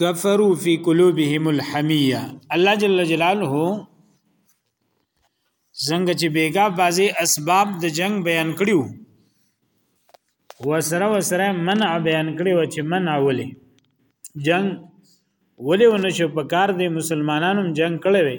کفروا فی قلوبهم الحمیه الله جل جلاله څنګه چې بیګا بازي اسباب د جنگ بیان کړیو وسره وسره منع بیان کړی و چې منع ولې جنگ ولې ونشو په کار دی مسلمانانو جنگ کړی وي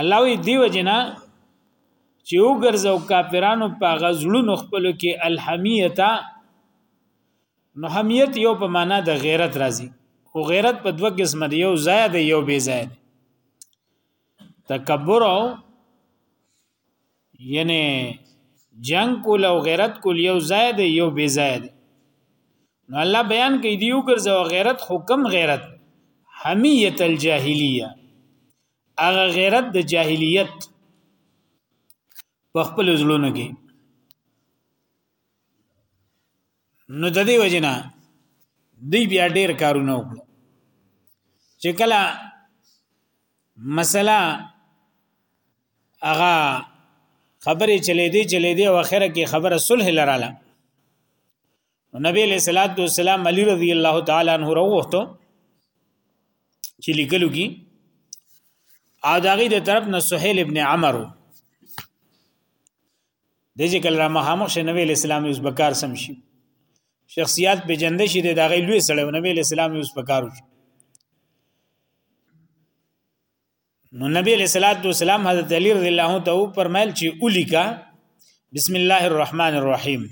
الله وی دی وجنا چې وګرځو کافرانو په غزلونو خپل کې الحمیتا نو حمیت یو په معنا د غیرت راځي خو غیرت په دوه قسم دی یو زائد یو بی زائد تکبر او یعنی جنگ کول او غیرت کول یو زائد یو بی زائد نو الله بیان کوي دی وګرځو غیرت حکم غیرت حمیت الجاهلیه هغه غیرت د جاهلیت په خپل زړونو کې نو د دې وجنه دی بیا ډیر کارونه وکړو چې کله مسله هغه خبرې چلې دي چلې دي او اخر کې خبره صلح لراله نو نبی علیہ الصلوۃ والسلام علی رضی الله تعالی عنہ وروته چې لیکلو کی او داغه د طرف نه سہیل ابن عمرو د چې کله را مخامخ شي نبی اسلام یوس بکار سم شي شخصیت به جنده شي د هغه لوی سره نبی اسلام یوس بکار شي نو نبی علیہ الصلوۃ والسلام حضرت علی رضی الله عنه ته فرمایل چې اولیکا بسم الله الرحمن الرحیم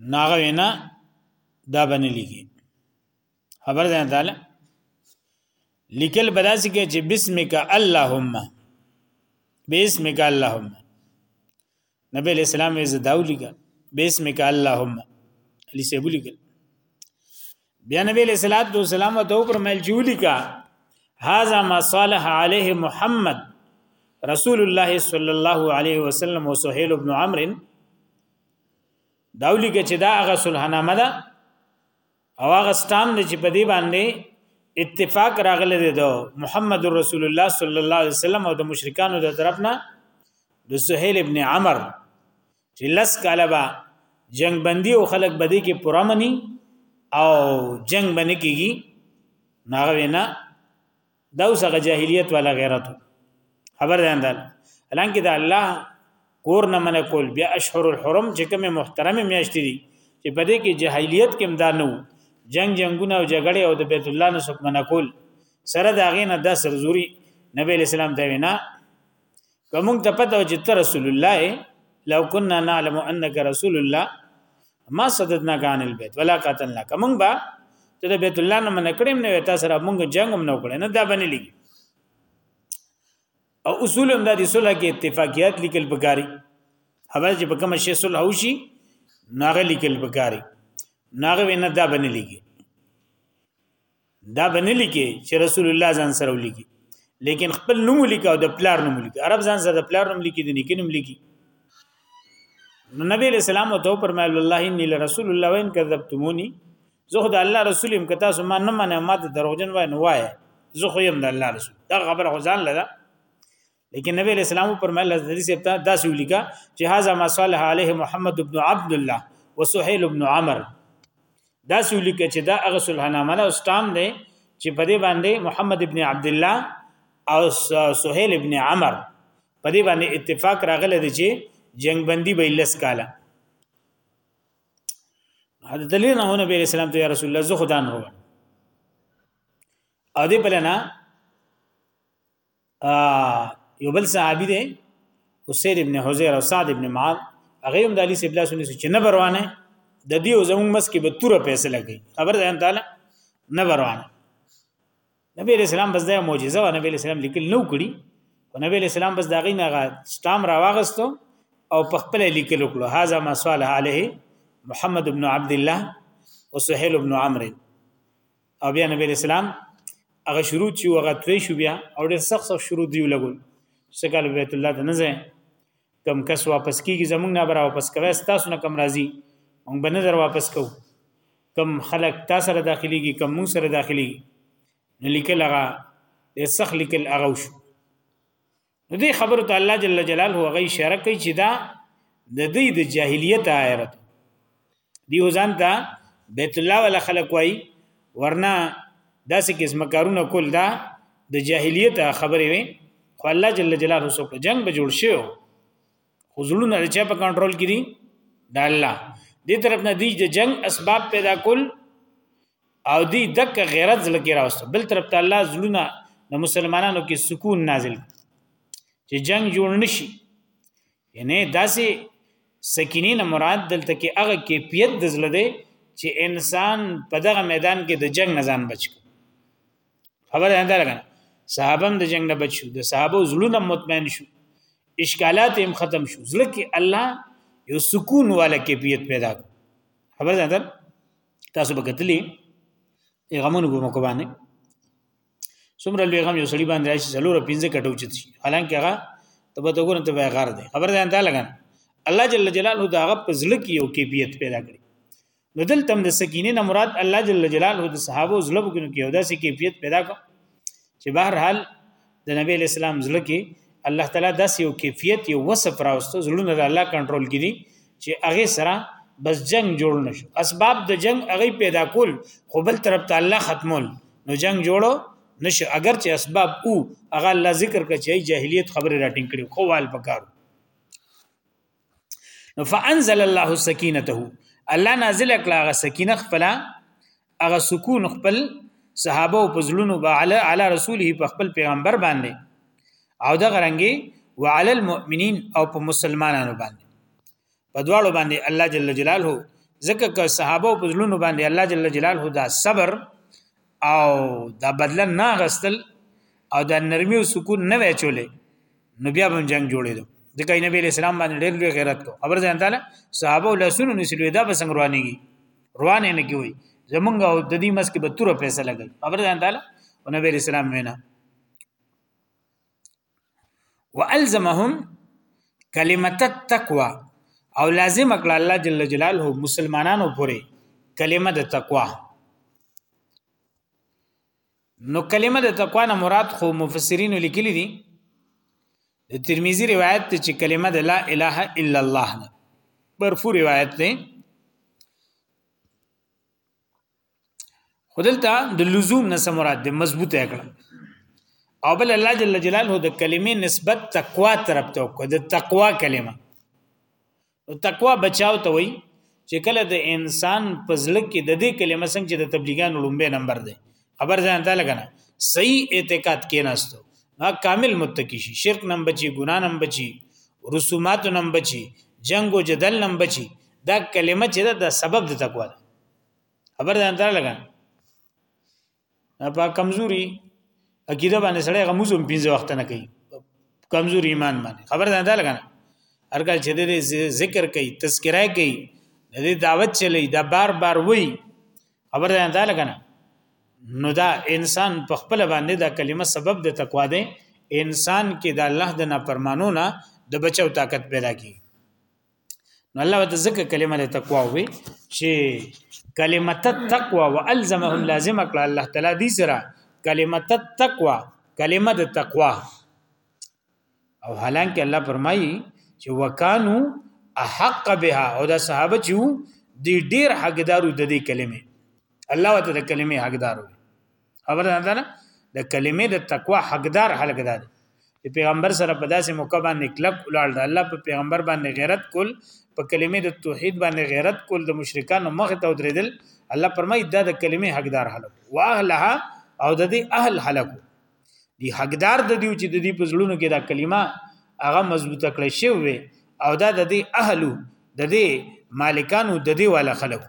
ناغه وینا دا باندې لیکي خبر ده تعالی لیکل بداسي کې چې بسمک اللهم بسمک اللهم نبی علیہ السلام یې زداو لګا بسمک اللهم علی سیبو لګل بیا نبی علیہ الصلوۃ والسلام ته پر مل جوړی کا هاذا ما صالح علیه محمد رسول الله صلی الله علیه وسلم او سهیل ابن عمرو داولی کې چې دا هغه صلحنامه ده او هغه ستام دی چې په دې باندې اتفاق راغلی دی دو محمد رسول الله صلی الله علیه وسلم او د مشرکانو د طرف نه د سهیل ابن عمر چې لس کاله با جنگ بندي او خلک بدی کې پرامني او جنگ باندې کیږي ناغه وینا دا اوس هغه جاهلیت ولا غیرت خبر ده اندل الان کې دا الله کور نه من کول بیا اشهر الحرم چې کومه محترمه میاشت دي چې په دې کې جاهلیت کې امدا نه جنگ جنگونه او جګړه او د بیت الله نه سکمنه کول سره دا غینه د سرزوري نبی اسلام ته وینا کوم ته پته و چې ته رسول الله اې لو كنا نعلم انك رسول الله ما صددنا عن البيت ولا قتلنا کوم با ته د بیت الله نه من کړم نه وتا سره مونږ جنگ هم نه وکړ نه دا باندې لګي او اصول هم د دې صلح کې اتفاقیات لیکل بګاری هغه چې په کوم شی صلح وشي ناغه لیکل بګاری ناغه وینه دا باندې لګي دا بنه لیکي چې رسول الله ځان سره ولیکي لیکن خپل نوم لیکه او د پلار نوم لیکه عرب ځان سره د پلار نوم لیکي د نیکه نوم لیکي نو نبی له سلام او تو پرمایل الله انی لرسول الله وین کذبتمونی زه خدای الله رسول یم کتا سو ما نه منه ما ته دروغجن وای نو وای زه خو یم د الله رسول دا خبره خو ځان لده لیکن نبی علیہ السلام پر مل حدیث ابتا داسې ولیکا چې هاذا ما صالح علیه محمد ابن عبد الله وسهيل ابن عمر داسې ولیکا چې دا هغه صلح نامه او ستام دی چې په دې باندې محمد ابن عبد الله او سهيل ابن عمر په دې باندې اتفاق راغلی دی چې جنگ بندي به لس کاله حضرت علی نه نبی علیہ السلام ته یا رسول الله زه خدان هو ا دې بلنا یو بل صحابي دی حسین ابن حزیر او سعد ابن معاذ هغه هم د علی سیب الله سنې چې نه بروانه د دې او زموږ مس کې به توره پیسې لګي خبر ده تعالی نه بروانه نبی رسول الله بس دا معجزه و نبی رسول الله لیکل نو کړی او نبی رسول الله بس دا غي نه سټام راواغستو او په خپل لیکل وکړو هاذا ما صالح علیه محمد ابن عبد الله او سهيل ابن عمرو او بیا نبی اسلام هغه شروط چې هغه تلې شو بیا او ډېر سخت سخت شروط دی لګول سکل بیت الله ته نه ځه کم کس واپس کیږي زمونږ نه برا واپس کوي تاسو نه کم راضي مونږ به نظر واپس کو کم خلق تاسو سره داخليږي کم مونږ سره داخليږي نو لیکل هغه سخت لیکل هغه شو نو دې خبره ته الله جل جلاله هغه اشاره کوي چې دا د دې د جاهلیت آیرت دی ځان ته بیت الله ولا خلق وای ورنه داسې قسم کارونه کول دا د جاهلیت خبره وي خو الله جل جلاله سو په جنگ به جوړ شي خو زړونه چې په کنټرول کړي دا الله دې طرف نه دی د جنگ اسباب پیدا کول او دی دک غیرت زړه کې راوست بل طرف ته الله زلونه د مسلمانانو کې سکون نازل چې جنگ جوړ نشي یعنی داسې سکینه نه مراد دلته کې هغه کیفیت د زړه دی چې انسان په دغه میدان کې د جنگ نه ځان بچ خبره انده لګنه صحابم د جنگ نه بچ شو د صحابه زړونه مطمئن شو اشکالات هم ختم شو زړه کې الله یو سکون والا کیفیت پیدا خبره انده تاسو به کتلی غمونو به مکو باندې څومره لوی غم یو سړي باندې راشي څلور پنځه کټو چت شي حالانکه هغه ته به وګور ته به غار دی خبر ده انده لګا الله جل جلاله دا غ په ځل کې یو کیفیت پیدا کړی نو دلته د سکینې نه مراد الله جل جلاله د صحابه زلب کې یو داسې کیفیت پیدا کړ چې بهر حال د نبی اسلام زړه کې الله تعالی داس یو کیفیت یو وصف راوستو زړونه د الله کنټرول کړي چې هغه سره بس جنگ جوړ نشو اسباب د جنگ هغه پیدا کول خو بل طرف ته الله ختمول نو جنگ جوړو نشو اگر چې اسباب او هغه الله ذکر کړي جاهلیت خبره راټینګ کړي خو وال پکارو نو فانزل الله سکینته الله نازل کړه هغه سکینه خپل هغه سکون خپل صحابه او پزلونو باعله علی رسوله په خپل پیغمبر باندې او دا غرنګي وعلى المؤمنین او په مسلمانانو باندې په دواړو باندې الله جل جلاله ځکه که صحابه او پزلونو باندې الله جل جلاله دا صبر او دا بدل نه غستل او دا نرمي او سکون نه وچولې نو بیا به جنگ جوړېدو ځکه نبی علیہ السلام باندې ډېر لوی غیرت کو خبر ځان تعالی صحابه له سونو نسلوي دا به څنګه روانيږي روان نه کیوي زمونږ او د دې مس کې به توره پیسې لګل خبر ځان تعالی او نبی علیہ السلام وینا والزمهم کلمت التقوا او لازم کړ الله جل جلاله مسلمانانو پورې کلمه د تقوا نو کلمه د تقوا نه مراد خو مفسرین لیکلی دي د ترمذی روایت ته چې کلمه د لا اله الا الله ده مرفوع روایت ده خدلته د لزوم نه مراد ده مضبوطه کړه او بل الله جل جلاله د کلمې نسبت تقوا طرف ته کو د تقوا کلمه نو تقوا بچاو ته وای چې کله د انسان په زړه کې د دې کلمه څنګه چې د تبلیغانو لومبه نمبر دی خبر ځان ته لګنه صحیح اعتقاد کې نهستو ها کامل متقی شي شرک نم بچي ګنا نم بچي رسومات نم بچي جنگ او جدل نم بچي دا کلمه چې دا سبب د تقوا ده خبر ځان ته لګنه په کمزوري عقیده باندې سړی غموزم پنځه وخت نه کوي کمزور ایمان باندې خبر ده نه لګنه هرګل چې دې ذکر کوي تذکرای کوي دې دعوت چلی دا بار بار وای خبر ده نه لګنه نو دا انسان په خپل باندې دا کلمه سبب د تقوا ده انسان کې د الله د نافرمانو نه د بچو طاقت پیدا کی نو الله د ذکر کلمه د تقوا وي چې کلمه التقوا والزمهم لازم کړ الله تعالی دې سره کلمه التقوا کلمه د تقوا او حالانکه الله فرمایي چې وکانو احق بها او دا صحابه چې دی ډیر حقدارو د دې کلمې الله وته د کلمې حقدارو خبر ده نه د کلمې د تقوا حقدار خلک ده چې پیغمبر سره په داسې موقع باندې کلک ولاړ د الله په پیغمبر باندې غیرت کول په کلمې د توحید باندې غیرت کول د مشرکانو مخ ته ودرېدل الله پرمای دا د کلمې حقدار خلک واهلها او د دې اهل خلک دی حقدار د دیو چې د دې په زړونو کې دا کلمه هغه مضبوطه کړې شوی او دا د دې اهلو د دې مالکانو د دې والا خلکو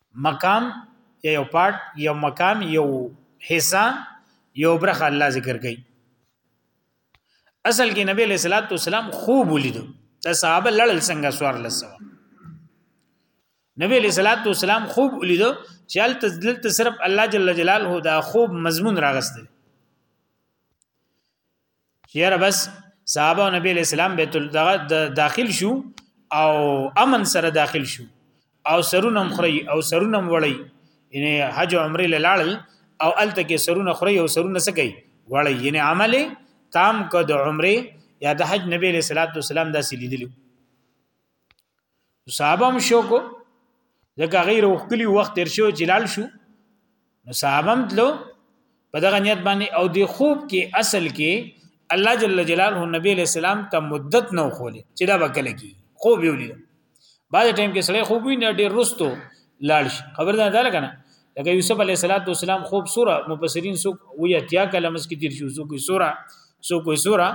مقام یا یو پارت یو مقام یو حصہ یو برخه الله ذکر کوي اصل کې نبی علیہ الصلوۃ والسلام خوب ولید د صحابه لړل څنګه سوار لسو نبی علیہ الصلوۃ والسلام خوب ولید چې ال تذلل صرف الله جل جلاله دا خوب مضمون راغسته یاره بس صحابه نبی اسلام بیت الدغه داخل شو او امن سره داخل شو او سرونم خری او سرونم وړي یعنی حج عمره لاړل او الته کې سرونه خری او سرونه سکی وړي یعنی عمل تام کو د عمره یا د حج نبی صلی الله علیه وسلم داسې لیدلو صحابه هم شو کو ځکه غیر وکلی وخت تر شو جلال شو نو صحابه هم تلو په دغه نیت باندې او دی خوب کې اصل کې الله جل جلاله نبی علیہ السلام ته مدت نو خولې چې دا وکړه کی خوب یو لید بعد ټیم کې سړی خوب ویني ډیر رستو لاړ شي خبر ده دا لګنه لکه یوسف علیه السلام خوب سوره مفسرین سو وی اتیا کلمس کې تیر شو سو کوئی سوره سو کوئی سوره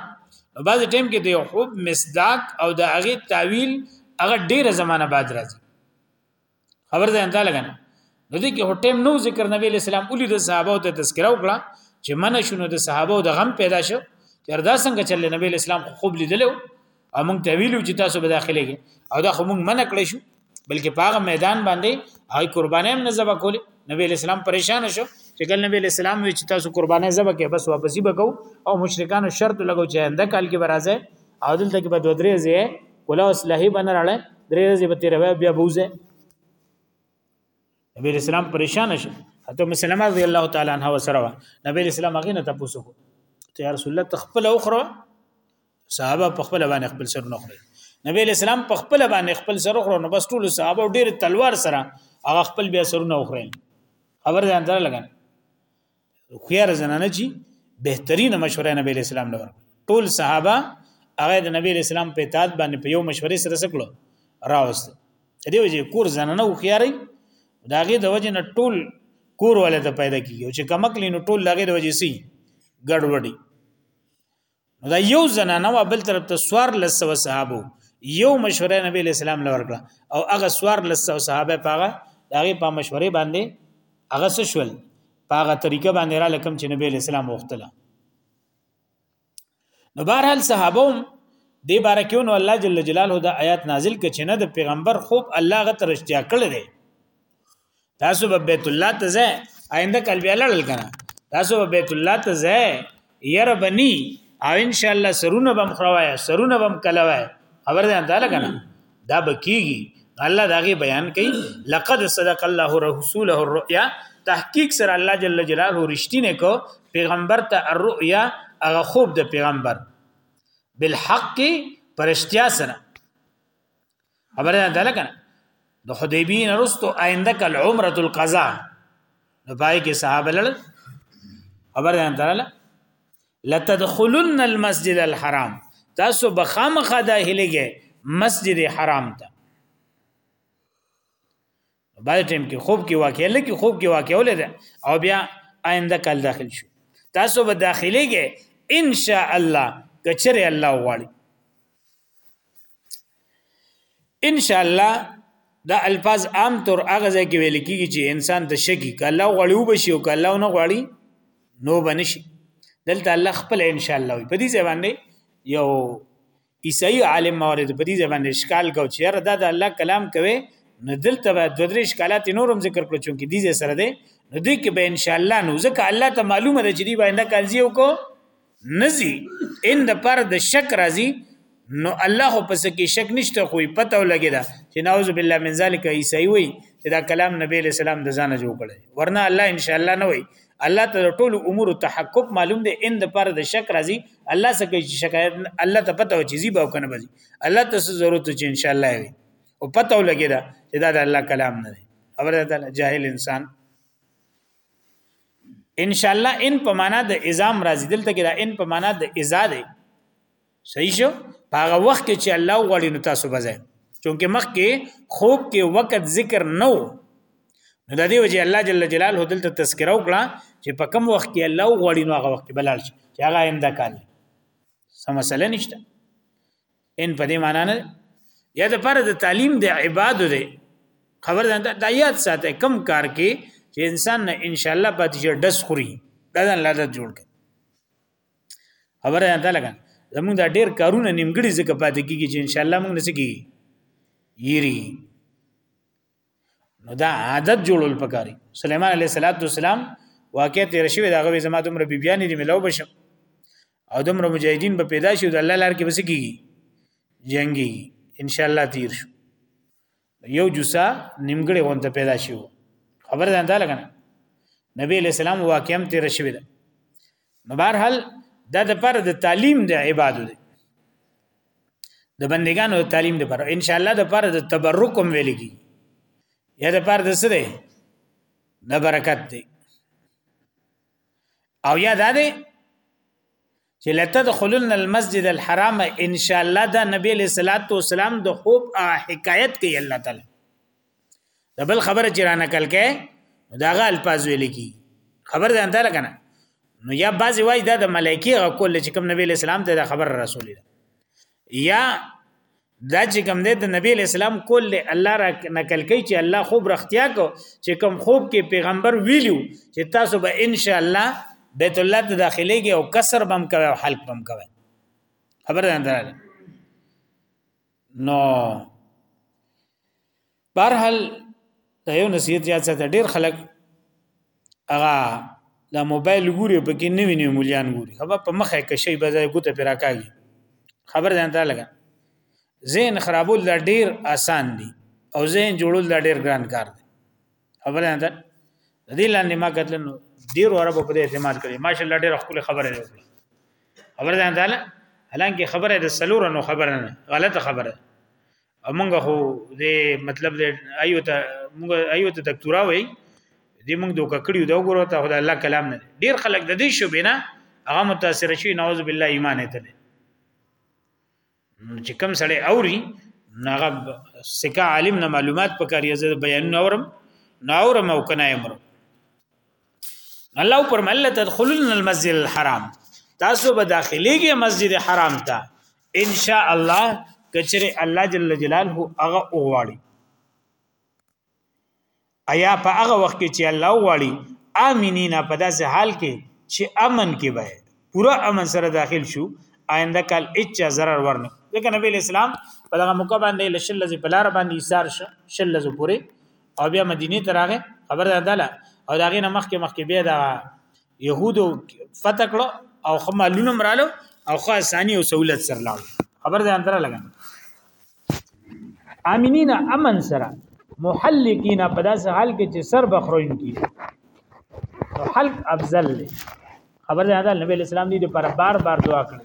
بعض ټیم کې د خوب مصداق او د هغه تعویل هغه ډیره زمانہ بعد راځي خبر ده انده لګنه نو دې کې هټیم نو ذکر نبی اسلام اولی د صحابه ته تذکرہ وکړه چې من شنو د صحابه د غم پیدا شو تردا څنګه چې نبی اسلام خوب لیدلو او موږ ته ویلو چې تاسو به داخله کې او دا خو موږ منع کړی شو بلکې په هغه میدان باندې هاي قربانې هم نه ذبح کولې نبی اسلام پریشان شو چې کله نبی اسلام وی چې تاسو قربانې ذبح کې بس واپسی وکاو او مشرکانو شرط لګو چې انده کال کې برازه او دلته کې به دوه درې ځای کولا اصلاحي بنراله درې ورځې به تیروي بیا بوزه نبی اسلام پریشان شو حتی مسلمه رضی الله تعالی عنها وسره نبی اسلام هغه نه تاسو کو ته رسول الله تخپل اخره صحابه په خپل باندې خپل سر نه خوري نبی اسلام په خپل باندې خپل سر خورو نو بس ټول صحابه ډیر تلوار سره هغه خپل بیا سرونه خوري خبر ځان ته لګن خيار زنانه چی بهترین مشوره نبی اسلام لور ټول صحابه هغه د نبی اسلام په اطاعت باندې په یو مشورې سره سکلو راوست دی وجه کور زنانه او خياري داغه د وجه نه ټول کور ولې ته پیدا کیږي چې کمکلی نو ټول لغه د وجه سي ګډوډي نو دا یو زنانه و بل طرف ته سوار لسو صحابو یو مشوره نبی له سلام لور کړه او هغه سوار لسو صحابه پاغه دغه په مشورې باندې هغه څه شول پاغه طریقه باندې را لکم چې نبی له سلام وختله نو بهرحال صحابه دې باره کې نو الله جل جلاله دا آیات نازل کړي چې نه د پیغمبر خوب الله غته رښتیا کړل دی تاسو په بیت الله ته ځه آینده کال بیا لړل کنه تاسو په بیت الله ته ځه ير بني او ان شاء الله سرونه بم خروای سرونه بم کلوای خبر ده انده لګنه دا بکیږي الله داغه بیان کوي لقد صدق الله رسوله الرؤيا تحقیق سره الله جل جلاله رښتینه کو پیغمبر ته الرؤيا هغه خوب د پیغمبر بالحق پرشتیا سره خبره ده لکه د حدیبین رستو آینده کل عمره القضاء نو پای کې صحابه لړ خبر ده تعالی لتدخلن المسجد الحرام تاسو بخامخه داخليږئ مسجد حرام ته بعض ټیم کې خوب کې واقع لکه خوب کې واقع ولې ده او بیا آینده کال داخل شو تاسو به داخليږئ ان شاء الله کچره الله غواړي ان شاء الله دا الفاظ عام طور هغه ځای کې ویل کیږي چې انسان ته شکی کله غړیو بشي او کله نه غړی نو بنشي دلته الله خپل ان شاء الله په دې ځای باندې یو عیسائی عالم مورد په دې باندې اشکال کو چې یاره دا د الله کلام کوي نو دلته به د درې اشکالات نورم ذکر کړو چې دې سره ده نو دې کې به ان شاء الله نو ځکه الله ته معلومه ده چې دې باندې کالزی وکړو نزي ان د پر د شک راځي نو الله په سکه شک نشته خو پته ولګی دا چې نعوذ بالله من ذلک عیسی وی چې دا کلام نبی له سلام د ځانه جوړ کړي ورنه الله ان شاء الله نه وی الله ته ټول امور تحقق معلوم دی ان د پر د شک راځي الله څخه چې شکایت الله ته پته و چې زی به کنه بزي الله ته څه ضرورت چې ان شاء الله وي او پته ولګی دا چې دا د الله کلام نه دی خبره ده جاهل انسان ان شاء الله ان په معنا د الزام راځي دلته کې دا ان په معنا د ازا دی صحیح شو په هغه وخت کې چې الله غواړي نو تاسو بځای چونکه مخکې خوب کې وخت ذکر نه وو نو د دې وجه الله جل جلاله دلته تذکره وکړه چې په کم وخت کې الله غواړي نو هغه وخت بلال شي چې هغه آینده کال سم مسله نشته ان په دې معنی نه یا د پر د تعلیم د عباد دی خبر ده د یاد ساته کم کار کې چې انسان نه ان شاء الله پاتې ډس خوري دا الله د جوړ کړي خبره ده لګا زموږ دا ډیر کارونه نیمګړي ځکه پاتې کیږي چې ان شاء الله موږ نسګي یری نو دا عادت جوړول پکاري سليمان عليه السلام واقع تیر شوی دا غوي زما دومره بیبيان دي ملو بشم او دومره مجاهدین به پیدا شي د الله لار کې بس کیږي جنگي ان شاء الله تیر شو یو جوسا نیمګړی وانت پیدا شو خبر ده انده لګنه نبی علیہ السلام واقعم تیر شوی ده نو بهرحال دا د پر د تعلیم د عبادت دی د بندگانو د تعلیم د پر ان شاء الله د پر د تبرک هم ویل کی یا د پر د سره د برکت دی او یا دا دی چې لتدخلن المسجد الحرام ان شاء الله دا نبی له صلوات و سلام د خوب حکایت کوي الله تعالی دا بل خبره چې را نقل کړي دا غ الفاظ ویل کی خبر ده انده لګنه نو یا بعضی وای دا د ملایکی غ کول چې کوم نبی له سلام ته دا خبر رسول یا دا چې کوم دی د نبی اسلام کول له الله را نقل کوي چې الله خوب رختیا کو چې کوم خوب کې پیغمبر ویلو چې تاسو به ان شاء الله بیت الله ته داخليږي او کسر بم کوي او حلق بم کوي خبر ده نو برحال دا یو نصیحت یاد ساته ډیر خلک هغه دا موبایل ګوري په کې نه ویني مولیان ګوري هغه په مخه کې شی بځای ګوته پر راکاږي خبر ځان ته لګا زین خرابول دا ډیر آسان دي او زین جوړول دا ډیر ګران کار دی خبر ځان ته دې لاندې ما کتل نو ډیر عربو په اعتماد کړي ماشاءالله ډیر خپل خبره دی خبر ځان ته حالانکه خبره د سلور نو خبره نه غلطه خبره امونګه خو دې مطلب دې ایو ته موږ ایو ته دکتورا وای دې موږ دوک کړیو دا وګورو ته خدای الله کلام نه ډیر خلک د دې شو بنا هغه متاثر شي نعوذ بالله ایمان ته نه چې کم سړی اوري ناغه سکه عالم نه معلومات پکاري زه بیان اورم ناورم او کنه امرم الله پر مله تدخلون المسجد الحرام تاسو به داخليږي مسجد حرام ته ان شاء الله کچره الله جل جلاله هغه اوغواړي ایا په هغه وخت کې چې الله اوغواړي امینینا په داسې حال کې چې امن کې به پورا امن سره داخل شو آینده کال اچ zarar ورنه ځکه نبی اسلام په دغه موقع باندې لشل لذي پلار باندې ایثار شل لذي پوره او بیا مدینه ته راغی خبر ده دله او دا غینه مخکې مخکې بیا دا يهودو فتح کړو او خما لونو مرالو او خو اسانی او سہولت سره لاړ خبر ده اندره لګا امینینا امن سره محلقینا په داسې حال کې چې سر بخروین کی حلق افضل خبر ده نبی اسلام دې پر بار بار دعا کړې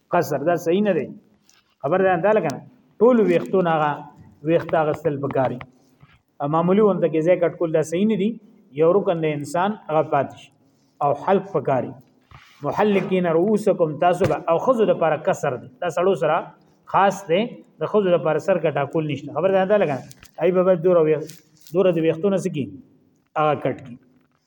قصر دا صحیح نه دی خبر ده انده لګنه ټول ویختونه هغه ویخت هغه سل بګاری معمولی وند کې ځای کټ کول دا صحیح نه دی یو رکن د انسان هغه پاتش او حلق پکاري محلقین رؤوسکم تاسو به او خزو د پر کسر دی دا سړو سره خاص دی د خزو د پر سر کټا کول نشته خبر ده انده لګنه ای به دور دور د ویختونه سکی هغه کټ کی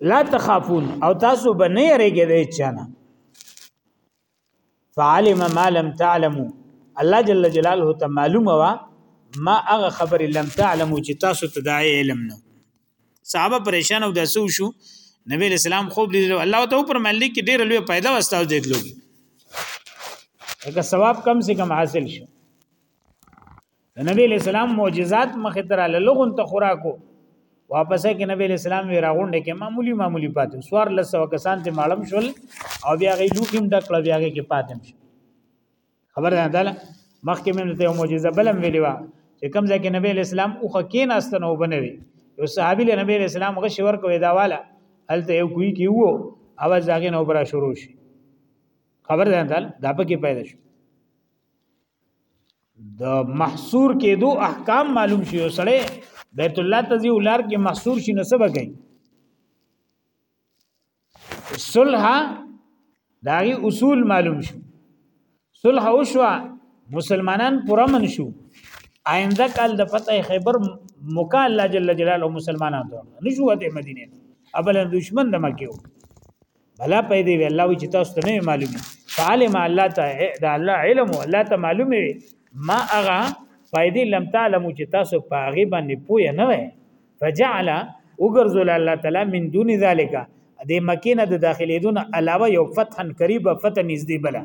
لا تخافون او تاسو به نه یریږئ د چانه فعلم ما لم تعلموا الله جل جلاله ته معلومه وا ما هغه خبر لم تعلموا چې تاسو ته د علم نه صحابه پریشان او داسو شو نبی اسلام خوب لیدل الله ته پر ملک کې ډیر لوی پیدا واستاو دیدلو هغه ثواب کم سے کم حاصل شو د نبی له سلام معجزات مخه تر لغون ته خوراکو واپس کې نبی له سلام وی راغونډه کې معمولی معمولی پاتې سوار لسو کسان ته معلوم شول او بیا غي لوکیم ډکړه بیا غي کې پاتم شو خبر ده تعالی مخکې مې ته معجزه بلم ویلی و چې کوم ځکه نبی له سلام او خکین استنو بنوي یو صحابي له نبی له سلام غشي ورکوي دا والا هلته یو کوی کې وو اواز داګه نو برا شروع شي خبر ده تعالی دا پکې پیدا شو د محصور کېدو احکام معلوم شي او سړی بیت الله ته ځي ولار کې محصور شي نو څه وکړي صلح داغي اصول معلوم شو صلح وشو مسلمانان پوره من شو آینده کال د فتح خیبر موقع الله جل جلاله مسلمانانو ته نشو ته مدینه ابل دشمن د مکه بلا پیدا وی الله وی چې تاسو ته نه معلومي فعلم الله ته دا الله علم الله ته معلومي ما اغا پیدا لم تعلمو چې تاسو پاغي باندې پوه نه وای فجعل وګرځول الله تعالی من دون ذالک د مکینه د داخلي دون علاوه یو فتحن قریبه فتح نږدې بلا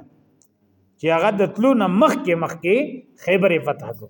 چې هغه د تلو نه مخکې مخکې خیبر فتح کو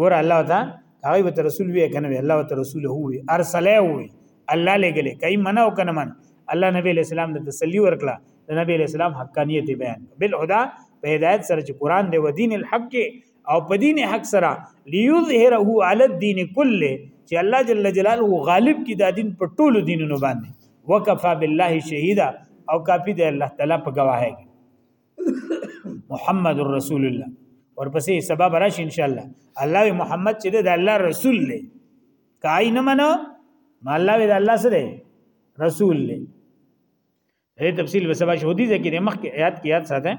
ور الله تا هغه به رسول وی کنه وی الله ته رسول هو وی ارسله وی الله لګل کای منه او کنه من الله نبی علیہ السلام د تسلی ورکړه د نبی علیہ السلام حقانیت بیان بالهدى په هدایت سره چې قران دی و دین الحق او په دین حق سره ليظهره علی الدين كله چې الله جل جلاله غالب کی دا دین په ټولو دینونو باندې وکفا بالله شهیدا او کافی دی الله تعالی په گواهی محمد رسول الله ورپسې سبب راشي ان شاء الله الله محمد چې د الله رسول دی کای نه منو نو الله د الله سره رسول دی دې تفصیل به سبا شهودي ذکر مخ کې آیات کې یاد ساته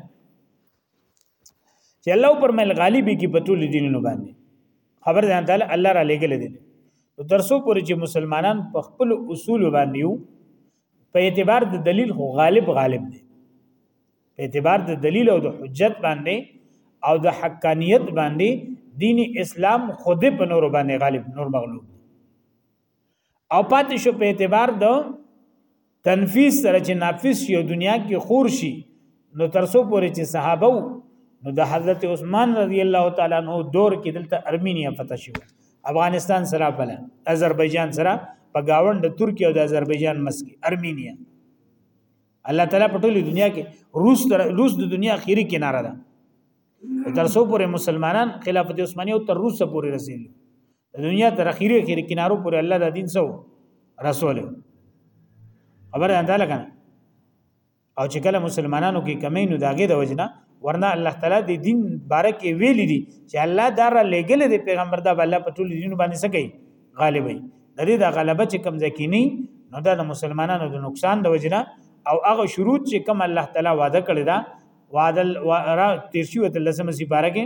چې الله پر مل غالب کې په ټول دینونو باندې خبر ځان تعالی الله را لګل دي نو ترسو پورې چې مسلمانان په خپل اصول باندې یو په اعتبار د دلیل خو غالب غالب دی په اعتبار د دلیل او د حجت باندې او د حقانیت باندې دین اسلام خود په نور باندې غالب نور مغلوب او پاتې شو په اعتبار د تنفیذ سره چې نافذ شي او دنیا کې خور شي نو ترسو پورې چې صحابه نو د حضرت عثمان رضی الله تعالی عنہ دور کې دلته ارمینیا فتح شوه افغانستان سره بل آذربایجان سره په گاوند د ترکیه او د آذربایجان مسکی ارمینیا الله تعالی په ټوله دنیا کې روس تر روس د دنیا اخیری کناره ده تر څو پورې مسلمانان خلافت عثماني او تر روس پورې رسیدل د دنیا تر اخیری اخیری کنارو پورې الله د دین سو رسول خبره انده لګنه او چې کله مسلمانانو کې کمی نو داګه د وجنه ورنه الله تعالی د دین باره کې ویل دي چې الله دا را لګل دی پیغمبر دا الله په ټول دین باندې سګي غالب وي د دې د غلبه چې کم ځکینی نو دا د مسلمانانو د نقصان د وجنه او هغه شروط چې کم الله تعالی وعده کړی دا وعده را تیر شو د لسمه سي باره کې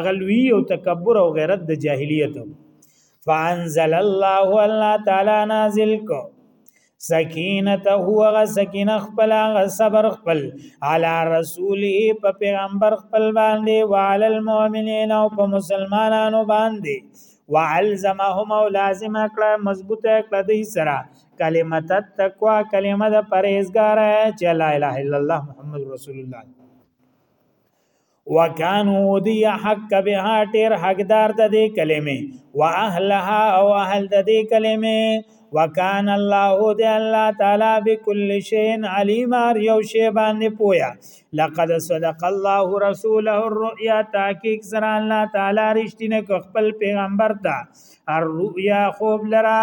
اغلوی او تکبر او غیرت د جاهلیت فانزل الله الله تعالی نازل کو سکینت هو غ سکین خپل غ صبر خپل علی رسوله په پیغمبر خپل باندې وعلى المؤمنین او په مسلمانانو باندې وعلزمهم او لازم کړه مضبوطه کړه دې سره کلمت التقوا کلمه د پرهیزګار چې لا اله الا الله محمد رسول الله وکانو دی حق بها ټیر حقدار د دې کلمې واهلها او اهل د دې کلمې وکان الله دی الله تعالی بكل شيء علیم ار یو شی باندې پویا لقد صدق الله رسوله الرؤيا تحقیق سره الله تعالی رښتینه خپل پیغمبر ته الرؤيا خوب لرا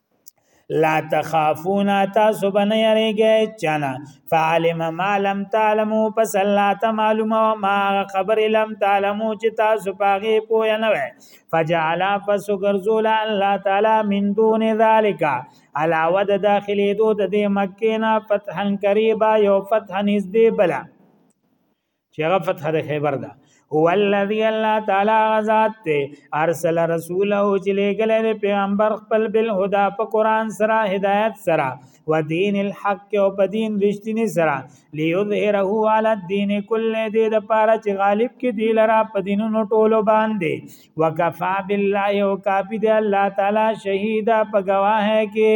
لا تخافون تاسو بنه یریږئ چنا فعلم ما لم تعلمو پس الله ته معلومه ما خبر لم تعلمو چې تاسو پاغه پوه نه وای فجعل پس ګرزول الله تعالی من دون ذالک علاوه د داخلي دود د مکه نه فتحن قریبا یو فتح نږدې بلا چې هغه فتح د خیبر ده هو الذی الله تعالی غزاد ته ارسل رسوله چې لګل د پیغمبر خپل بل هدا په قران سره هدایت سره و دین الحق او په دین رښتینی سره لیظهره علی الدین کل دې د پاره چې غالب کې دی لرا په دینونو ټولو باندې وکفا بالله او کافی دی الله تعالی شهیدا په گواهه کې